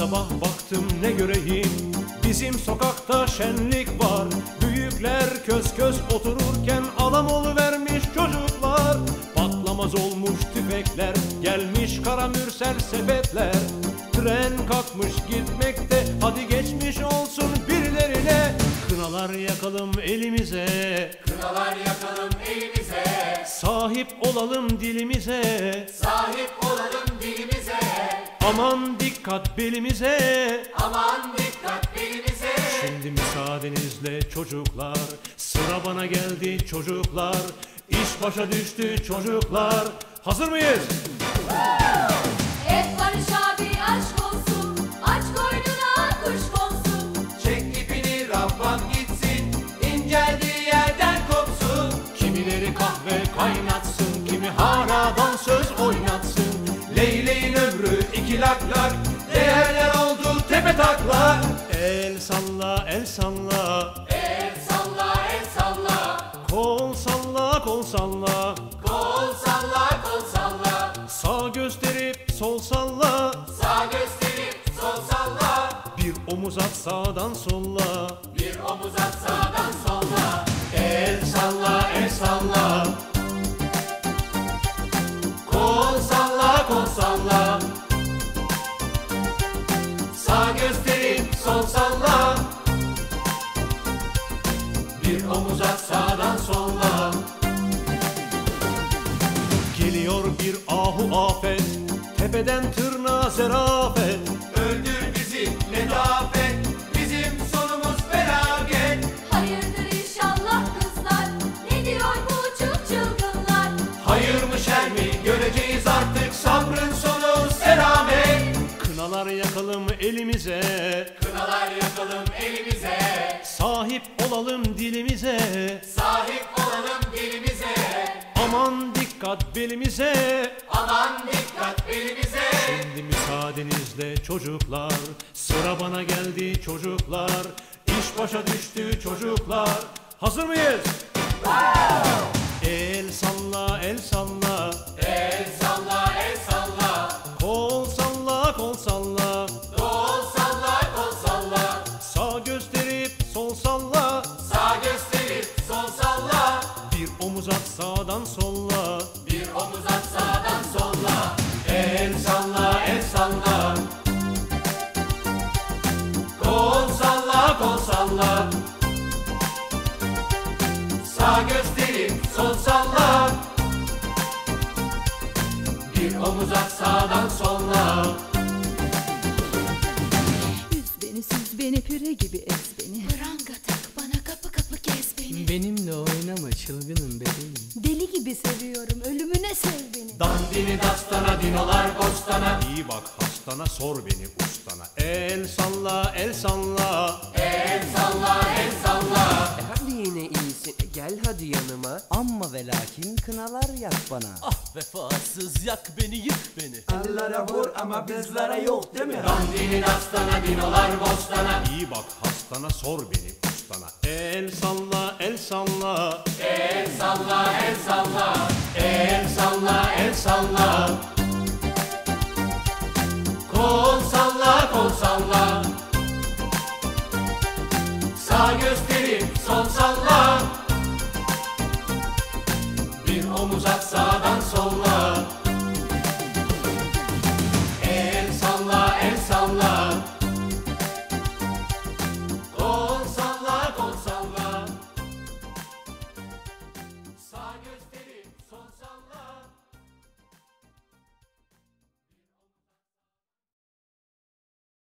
sabah baktım ne göreyim? Bizim sokakta şenlik var. Büyükler köz köz otururken Adam vermiş çocuklar. Patlamaz olmuş tüfekler Gelmiş kara mürsel sepetler Tren kalkmış gitmekte Hadi geçmiş olsun birilerine. Kınalar yakalım elimize. Kınalar yakalım elimize, Sahip olalım dilimize. Sahip olalım dilimize. Aman dikkat belimize Aman dikkat belimize. Şimdi müsaadenizle çocuklar Sıra bana geldi çocuklar İş başa düştü çocuklar Hazır mıyız? Lak lak, değerler oldu tepe taklak. El salla el salla. El salla, el salla, Kol salla kol salla. Kol salla, kol salla. Sağ gösterip sol salla. Sağ gösterip sol salla, Bir omuz at sağdan solla. Bir omuz at sağdan solla. El salla el salla omuz at sağdan solla. Geliyor bir ahu afet Tepeden tırnağa zerafet Kınalar yakalım elimize Kınalar yakalım elimize. Sahip olalım dilimize Sahip olalım dilimize. Aman dikkat belimize Aman dikkat belimize. Şimdi müsaadenizle çocuklar Sıra bana geldi çocuklar İş başa düştü çocuklar Hazır mıyız? El at sağdan solla Bir omuz at sağdan solla. El salla el salla. Kol salla kol salla. Sağ gösterip sol salla. Bir omuz at sağdan solla. Gibi seviyorum ölümüne sev beni Dandini dastana dinolar bostana. İyi bak hastana sor beni ustana El salla el salla El salla el salla. E hadi yine iyisin. E Gel hadi yanıma. Amma ve lakin kınalar yak bana. Ah vefasız yak beni yık beni. Alllara vur ama bizlere yok değil mi? Dandini dastana dinolar bostana. İyi bak hastana sor beni ustana El salla el salla El salla el salla. El salla el salla. Kol salla kol salla. Sağ gösterip sol salla.